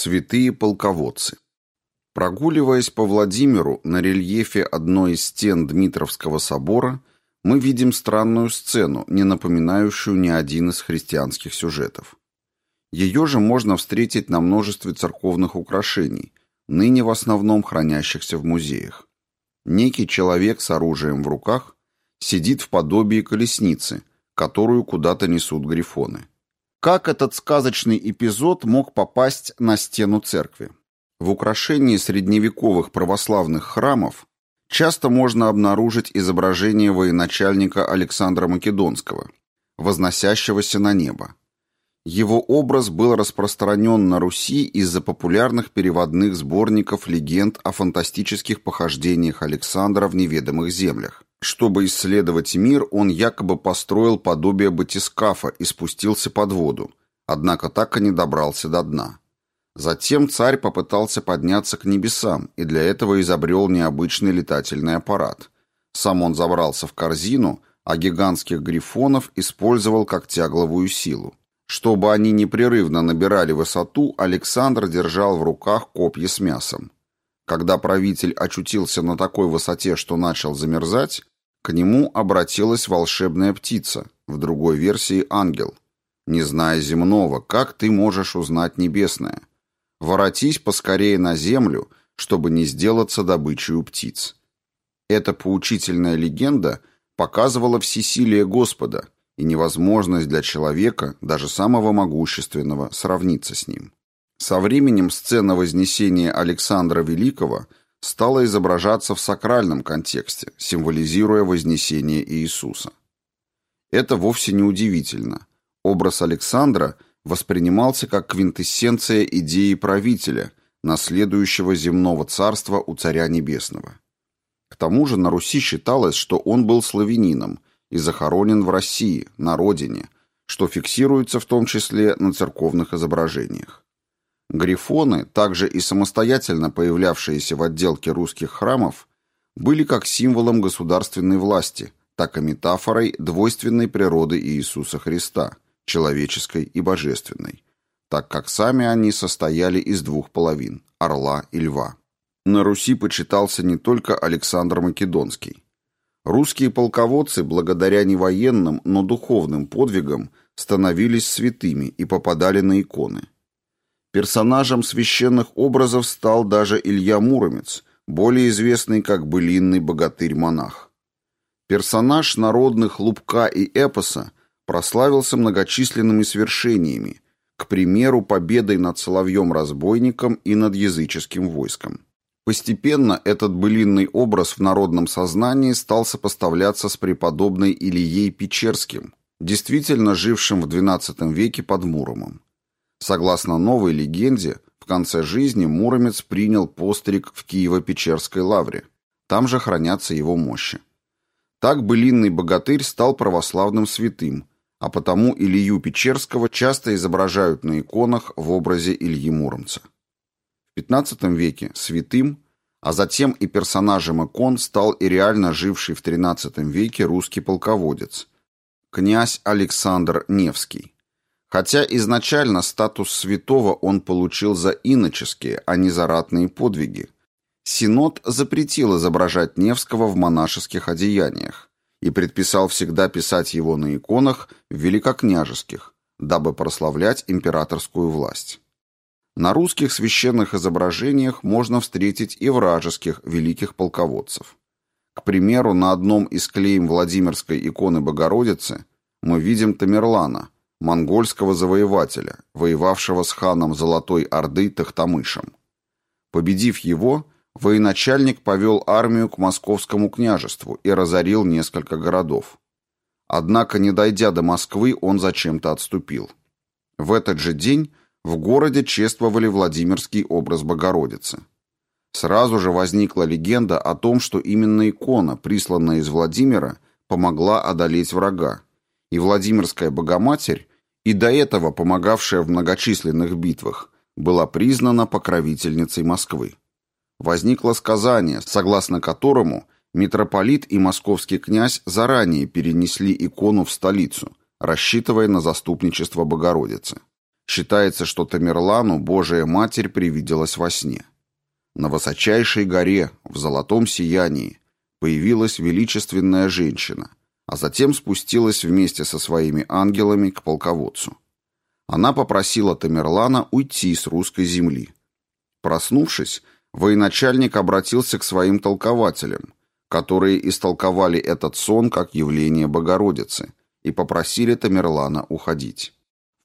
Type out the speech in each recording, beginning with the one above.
Святые полководцы. Прогуливаясь по Владимиру на рельефе одной из стен Дмитровского собора, мы видим странную сцену, не напоминающую ни один из христианских сюжетов. Ее же можно встретить на множестве церковных украшений, ныне в основном хранящихся в музеях. Некий человек с оружием в руках сидит в подобии колесницы, которую куда-то несут грифоны. Как этот сказочный эпизод мог попасть на стену церкви? В украшении средневековых православных храмов часто можно обнаружить изображение военачальника Александра Македонского, возносящегося на небо. Его образ был распространен на Руси из-за популярных переводных сборников легенд о фантастических похождениях Александра в неведомых землях. Чтобы исследовать мир, он якобы построил подобие батискафа и спустился под воду, однако так и не добрался до дна. Затем царь попытался подняться к небесам и для этого изобрел необычный летательный аппарат. Сам он забрался в корзину, а гигантских грифонов использовал как тягловую силу. Чтобы они непрерывно набирали высоту, Александр держал в руках копья с мясом. Когда правитель очутился на такой высоте, что начал замерзать, к нему обратилась волшебная птица, в другой версии ангел. «Не зная земного, как ты можешь узнать небесное? Воротись поскорее на землю, чтобы не сделаться добычей у птиц». Эта поучительная легенда показывала всесилие Господа и невозможность для человека, даже самого могущественного, сравниться с ним. Со временем сцена Вознесения Александра Великого стала изображаться в сакральном контексте, символизируя Вознесение Иисуса. Это вовсе не удивительно. Образ Александра воспринимался как квинтэссенция идеи правителя, наследующего земного царства у Царя Небесного. К тому же на Руси считалось, что он был славянином и захоронен в России, на родине, что фиксируется в том числе на церковных изображениях. Грифоны, также и самостоятельно появлявшиеся в отделке русских храмов, были как символом государственной власти, так и метафорой двойственной природы Иисуса Христа, человеческой и божественной, так как сами они состояли из двух половин – орла и льва. На Руси почитался не только Александр Македонский. Русские полководцы, благодаря не военным, но духовным подвигам, становились святыми и попадали на иконы – Персонажем священных образов стал даже Илья Муромец, более известный как былинный богатырь-монах. Персонаж народных лубка и эпоса прославился многочисленными свершениями, к примеру, победой над Соловьем-разбойником и над языческим войском. Постепенно этот былинный образ в народном сознании стал сопоставляться с преподобной Ильей Печерским, действительно жившим в XII веке под Муромом. Согласно новой легенде, в конце жизни Муромец принял постриг в Киево-Печерской лавре. Там же хранятся его мощи. Так былинный богатырь стал православным святым, а потому Илью Печерского часто изображают на иконах в образе Ильи Муромца. В XV веке святым, а затем и персонажем икон стал и реально живший в XIII веке русский полководец, князь Александр Невский. Хотя изначально статус святого он получил за иноческие, а не за ратные подвиги. Синод запретил изображать Невского в монашеских одеяниях и предписал всегда писать его на иконах великокняжеских, дабы прославлять императорскую власть. На русских священных изображениях можно встретить и вражеских великих полководцев. К примеру, на одном из клеем Владимирской иконы Богородицы мы видим Тамерлана – монгольского завоевателя, воевавшего с ханом Золотой Орды Тахтамышем. Победив его, военачальник повел армию к московскому княжеству и разорил несколько городов. Однако, не дойдя до Москвы, он зачем-то отступил. В этот же день в городе чествовали Владимирский образ Богородицы. Сразу же возникла легенда о том, что именно икона, присланная из Владимира, помогла одолеть врага, и Владимирская Богоматерь и до этого помогавшая в многочисленных битвах, была признана покровительницей Москвы. Возникло сказание, согласно которому митрополит и московский князь заранее перенесли икону в столицу, рассчитывая на заступничество Богородицы. Считается, что Тамерлану Божия Матерь привиделась во сне. На высочайшей горе, в золотом сиянии, появилась величественная женщина, а затем спустилась вместе со своими ангелами к полководцу. Она попросила Тамерлана уйти с русской земли. Проснувшись, военачальник обратился к своим толкователям, которые истолковали этот сон как явление Богородицы и попросили Тамерлана уходить.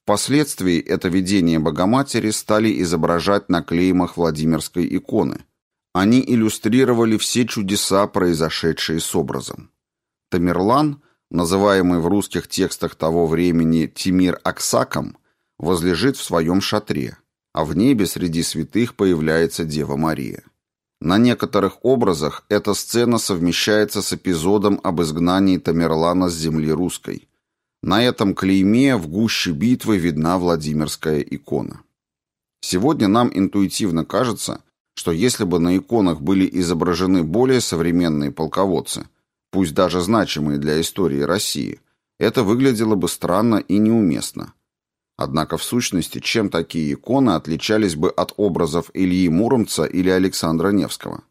Впоследствии это видение Богоматери стали изображать на клеймах Владимирской иконы. Они иллюстрировали все чудеса, произошедшие с образом. Тамерлан, называемый в русских текстах того времени Тимир Аксаком, возлежит в своем шатре, а в небе среди святых появляется Дева Мария. На некоторых образах эта сцена совмещается с эпизодом об изгнании Тамерлана с земли русской – на этом клейме в гуще битвы видна Владимирская икона. Сегодня нам интуитивно кажется, что если бы на иконах были изображены более современные полководцы, пусть даже значимые для истории России, это выглядело бы странно и неуместно. Однако в сущности, чем такие иконы отличались бы от образов Ильи Муромца или Александра Невского?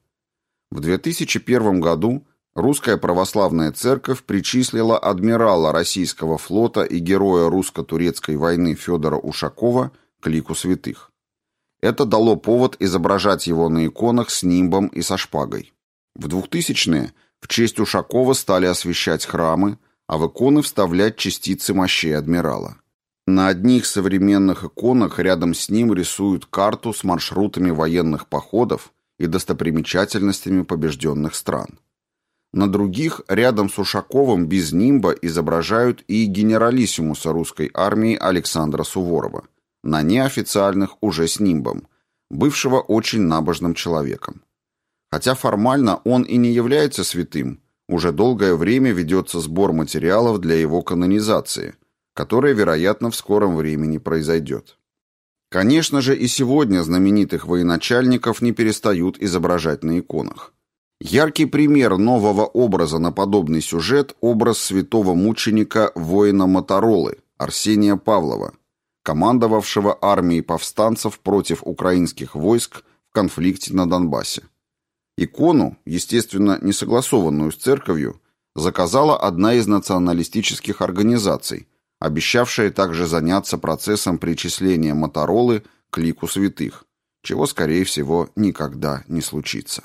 В 2001 году Русская православная церковь причислила адмирала российского флота и героя русско-турецкой войны Федора Ушакова к лику святых. Это дало повод изображать его на иконах с нимбом и со шпагой. В 2000-е в честь Ушакова стали освещать храмы, а в иконы вставлять частицы мощей адмирала. На одних современных иконах рядом с ним рисуют карту с маршрутами военных походов и достопримечательностями побежденных стран. На других, рядом с Ушаковым, без нимба изображают и генералиссимуса русской армии Александра Суворова, на неофициальных уже с нимбом, бывшего очень набожным человеком. Хотя формально он и не является святым, уже долгое время ведется сбор материалов для его канонизации, которая, вероятно, в скором времени произойдет. Конечно же, и сегодня знаменитых военачальников не перестают изображать на иконах. Яркий пример нового образа на подобный сюжет – образ святого мученика воина Моторолы Арсения Павлова, командовавшего армией повстанцев против украинских войск в конфликте на Донбассе. Икону, естественно, не согласованную с церковью, заказала одна из националистических организаций, обещавшая также заняться процессом причисления Моторолы к лику святых, чего, скорее всего, никогда не случится.